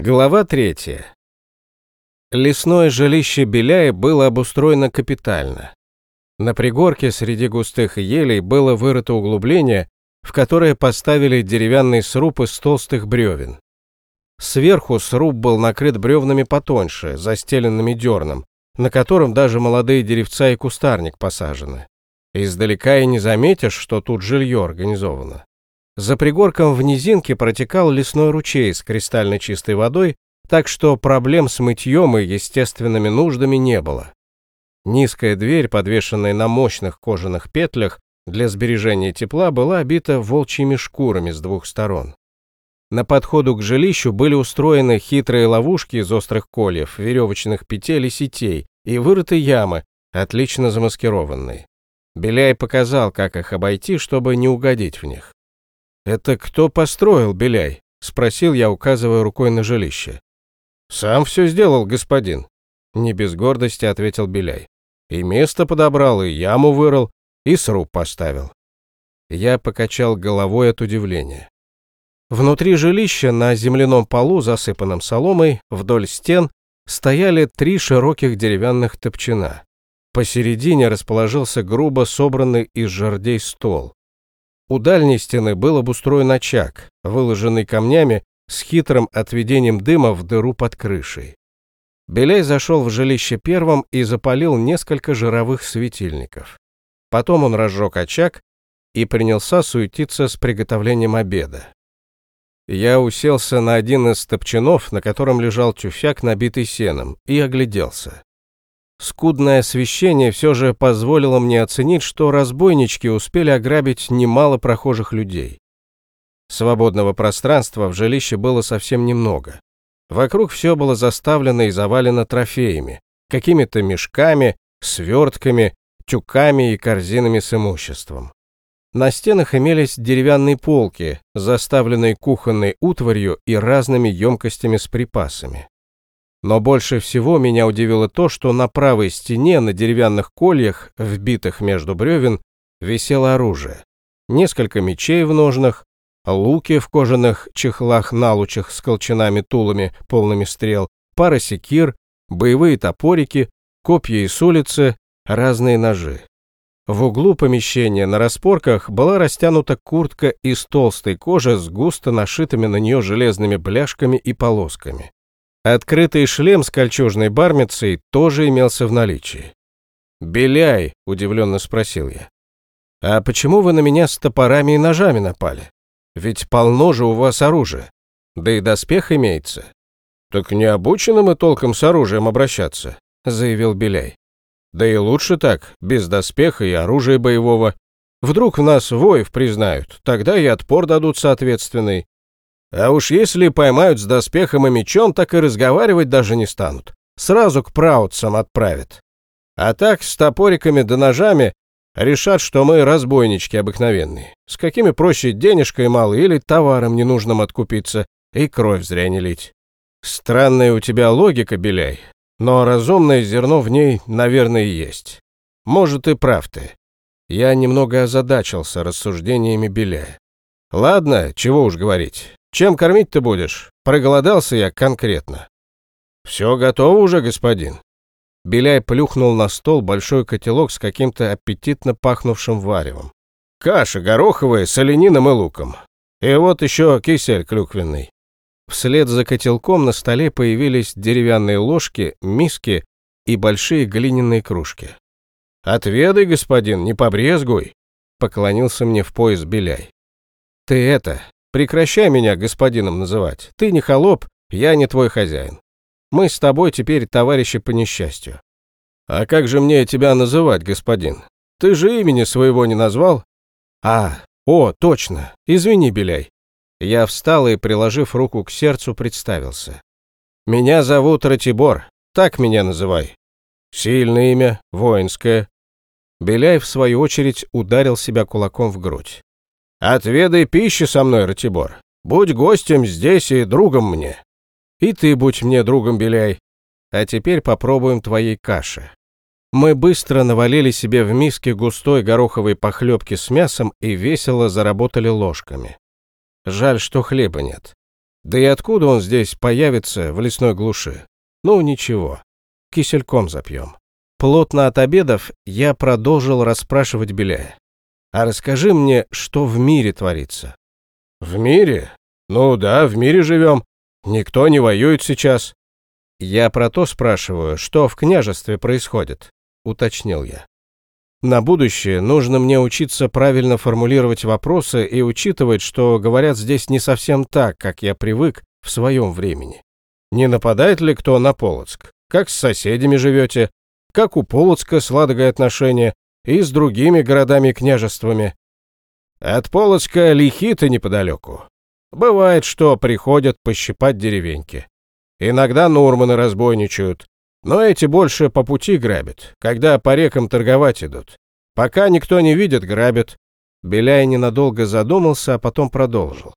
Глава третья. Лесное жилище Беляя было обустроено капитально. На пригорке среди густых елей было вырыто углубление, в которое поставили деревянный сруб из толстых бревен. Сверху сруб был накрыт бревнами потоньше, застеленными дерном, на котором даже молодые деревца и кустарник посажены. Издалека и не заметишь, что тут жилье организовано. За пригорком в низинке протекал лесной ручей с кристально чистой водой, так что проблем с мытьем и естественными нуждами не было. Низкая дверь, подвешенная на мощных кожаных петлях для сбережения тепла, была обита волчьими шкурами с двух сторон. На подходу к жилищу были устроены хитрые ловушки из острых кольев, веревочных петель и сетей и вырыты ямы, отлично замаскированные. Беляй показал, как их обойти, чтобы не угодить в них. «Это кто построил, Беляй?» — спросил я, указывая рукой на жилище. «Сам все сделал, господин», — не без гордости ответил Беляй. «И место подобрал, и яму вырыл, и сруб поставил». Я покачал головой от удивления. Внутри жилища на земляном полу, засыпанном соломой, вдоль стен, стояли три широких деревянных топчина. Посередине расположился грубо собранный из жердей стол. У дальней стены был обустроен очаг, выложенный камнями с хитрым отведением дыма в дыру под крышей. Беляй зашел в жилище первым и запалил несколько жировых светильников. Потом он разжег очаг и принялся суетиться с приготовлением обеда. Я уселся на один из топчанов, на котором лежал тюфяк, набитый сеном, и огляделся. Скудное освещение все же позволило мне оценить, что разбойнички успели ограбить немало прохожих людей. Свободного пространства в жилище было совсем немного. Вокруг все было заставлено и завалено трофеями, какими-то мешками, свертками, тюками и корзинами с имуществом. На стенах имелись деревянные полки, заставленные кухонной утварью и разными емкостями с припасами. Но больше всего меня удивило то, что на правой стене на деревянных кольях, вбитых между бревен, висело оружие. Несколько мечей в ножнах, луки в кожаных чехлах-налучах с колчанами-тулами, полными стрел, пара секир, боевые топорики, копья и с улицы, разные ножи. В углу помещения на распорках была растянута куртка из толстой кожи с густо нашитыми на нее железными бляшками и полосками. Открытый шлем с кольчужной бармицей тоже имелся в наличии. «Беляй», — удивленно спросил я, — «а почему вы на меня с топорами и ножами напали? Ведь полно же у вас оружия, да и доспех имеется». «Так не обучены мы толком с оружием обращаться», — заявил Беляй. «Да и лучше так, без доспеха и оружия боевого. Вдруг в нас воев признают, тогда и отпор дадут соответственный. А уж если поймают с доспехом и мечом, так и разговаривать даже не станут. Сразу к праутцам отправят. А так, с топориками да ножами, решат, что мы разбойнички обыкновенные, с какими проще денежкой мало или товаром ненужным откупиться и кровь зря не лить. Странная у тебя логика, Беляй, но разумное зерно в ней, наверное, есть. Может, и прав ты. Я немного озадачился рассуждениями Беляя. Ладно, чего уж говорить. Чем кормить ты будешь? Проголодался я конкретно. Все готово уже, господин. Беляй плюхнул на стол большой котелок с каким-то аппетитно пахнувшим варевом. Каша гороховая с оленином и луком. И вот еще кисель клюквенный. Вслед за котелком на столе появились деревянные ложки, миски и большие глиняные кружки. «Отведай, господин, не побрезгуй!» — поклонился мне в пояс Беляй. «Ты это, Прекращай меня господином называть. Ты не холоп, я не твой хозяин. Мы с тобой теперь товарищи по несчастью. А как же мне тебя называть, господин? Ты же имени своего не назвал? А, о, точно. Извини, Беляй. Я встал и, приложив руку к сердцу, представился. Меня зовут Ратибор, так меня называй. Сильное имя, воинское. Беляй, в свою очередь, ударил себя кулаком в грудь. Отведай пищи со мной, Ратибор. Будь гостем здесь и другом мне. И ты будь мне другом, Беляй. А теперь попробуем твоей каши. Мы быстро навалили себе в миске густой гороховой похлебки с мясом и весело заработали ложками. Жаль, что хлеба нет. Да и откуда он здесь появится в лесной глуши? Ну, ничего, кисельком запьем. Плотно отобедав, я продолжил расспрашивать Беляя. «А расскажи мне, что в мире творится?» «В мире? Ну да, в мире живем. Никто не воюет сейчас». «Я про то спрашиваю, что в княжестве происходит», — уточнил я. «На будущее нужно мне учиться правильно формулировать вопросы и учитывать, что говорят здесь не совсем так, как я привык в своем времени. Не нападает ли кто на Полоцк? Как с соседями живете? как у Полоцка с Ладогой отношения и с другими городами-княжествами. От Полоцка лихиты неподалеку. Бывает, что приходят пощипать деревеньки. Иногда нурманы разбойничают, но эти больше по пути грабят, когда по рекам торговать идут. Пока никто не видит, грабят. Беляй ненадолго задумался, а потом продолжил.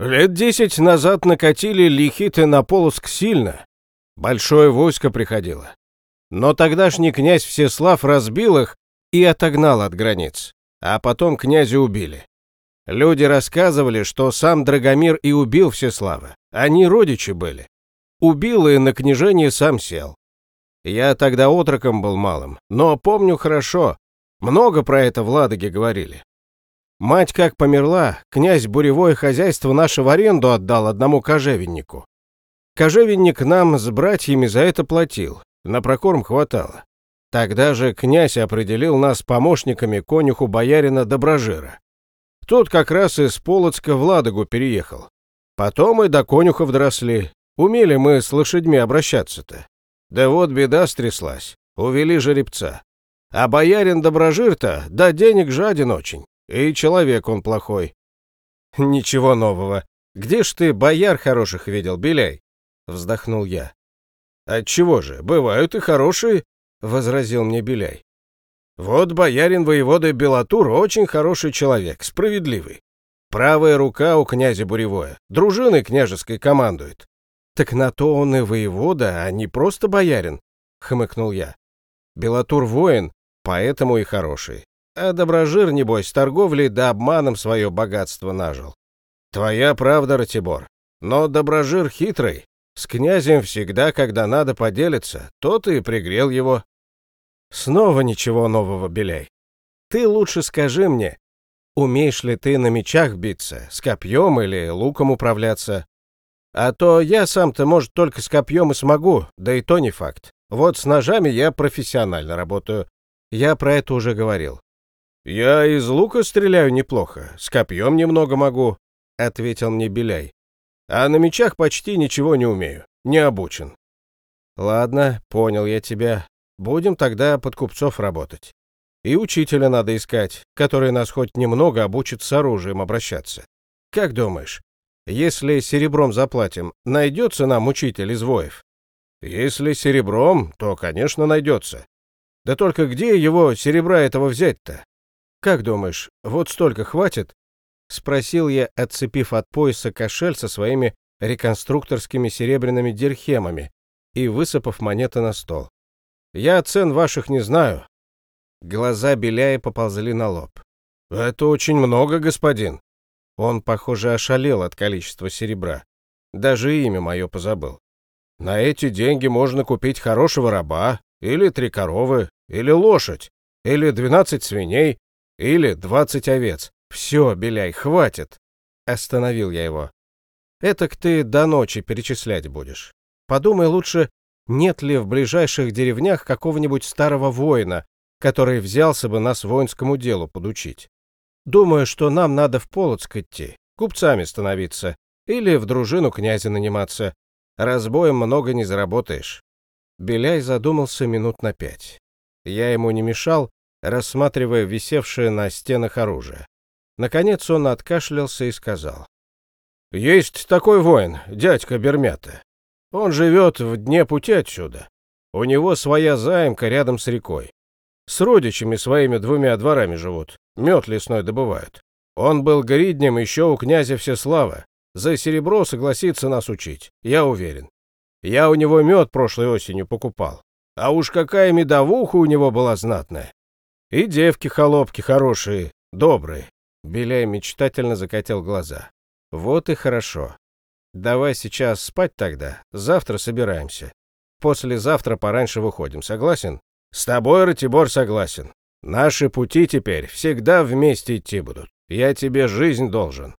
Лет десять назад накатили лихиты на Полоск сильно. Большое войско приходило. Но тогдашний князь Всеслав разбил их и отогнал от границ, а потом князя убили. Люди рассказывали, что сам Драгомир и убил Всеслава, они родичи были. Убил и на княжение сам сел. Я тогда отроком был малым, но помню хорошо, много про это в Ладоге говорили. Мать как померла, князь буревое хозяйство наше в аренду отдал одному кожевеннику. Кожевенник нам с братьями за это платил, на прокорм хватало. Тогда же князь определил нас помощниками конюху боярина Доброжира. Тот как раз из Полоцка в Ладогу переехал. Потом и до конюхов дросли. Умели мы с лошадьми обращаться-то. Да вот беда стряслась. Увели жеребца. А боярин Доброжир-то, да денег жаден очень. И человек он плохой. Ничего нового. Где ж ты бояр хороших видел, Беляй? Вздохнул я. «Отчего же, бывают и хорошие», — возразил мне Беляй. «Вот боярин воевода Белатур очень хороший человек, справедливый. Правая рука у князя Буревое, дружиной княжеской командует». «Так на то он и воевода, а не просто боярин», — хмыкнул я. «Белатур воин, поэтому и хороший. А Доброжир, небось, торговлей да обманом свое богатство нажил. Твоя правда, Ратибор. Но Доброжир хитрый, с князем всегда, когда надо поделиться, тот и пригрел его. Снова ничего нового, Беляй. Ты лучше скажи мне, умеешь ли ты на мечах биться, с копьем или луком управляться? А то я сам-то, может, только с копьем и смогу, да и то не факт. Вот с ножами я профессионально работаю. Я про это уже говорил. Я из лука стреляю неплохо, с копьем немного могу, — ответил мне Беляй. А на мечах почти ничего не умею, не обучен. Ладно, понял я тебя. Будем тогда под купцов работать. И учителя надо искать, который нас хоть немного обучит с оружием обращаться. Как думаешь, если серебром заплатим, найдется нам учитель из воев? Если серебром, то, конечно, найдется. Да только где его серебра этого взять-то? Как думаешь, вот столько хватит, — спросил я, отцепив от пояса кошель со своими реконструкторскими серебряными дирхемами и высыпав монеты на стол. «Я цен ваших не знаю». Глаза Беляя поползли на лоб. «Это очень много, господин». Он, похоже, ошалел от количества серебра. Даже имя мое позабыл. «На эти деньги можно купить хорошего раба, или три коровы, или лошадь, или двенадцать свиней, или двадцать овец. «Все, Беляй, хватит!» Остановил я его. «Этак ты до ночи перечислять будешь. Подумай лучше, нет ли в ближайших деревнях какого-нибудь старого воина, который взялся бы нас воинскому делу подучить. Думаю, что нам надо в Полоцк идти, купцами становиться или в дружину князя наниматься. Разбоем много не заработаешь». Беляй задумался минут на пять. Я ему не мешал, рассматривая висевшее на стенах оружие. Наконец он откашлялся и сказал. «Есть такой воин, дядька Бермята. Он живет в дне пути отсюда. У него своя заимка рядом с рекой. С родичами своими двумя дворами живут, мед лесной добывают. Он был гриднем еще у князя Всеслава. За серебро согласится нас учить, я уверен. Я у него мед прошлой осенью покупал. А уж какая медовуха у него была знатная. И девки-холопки хорошие, добрые. Беляй мечтательно закатил глаза. Вот и хорошо. Давай сейчас спать тогда, завтра собираемся. Послезавтра пораньше выходим, согласен? С тобой, Ратибор, согласен. Наши пути теперь всегда вместе идти будут. Я тебе жизнь должен.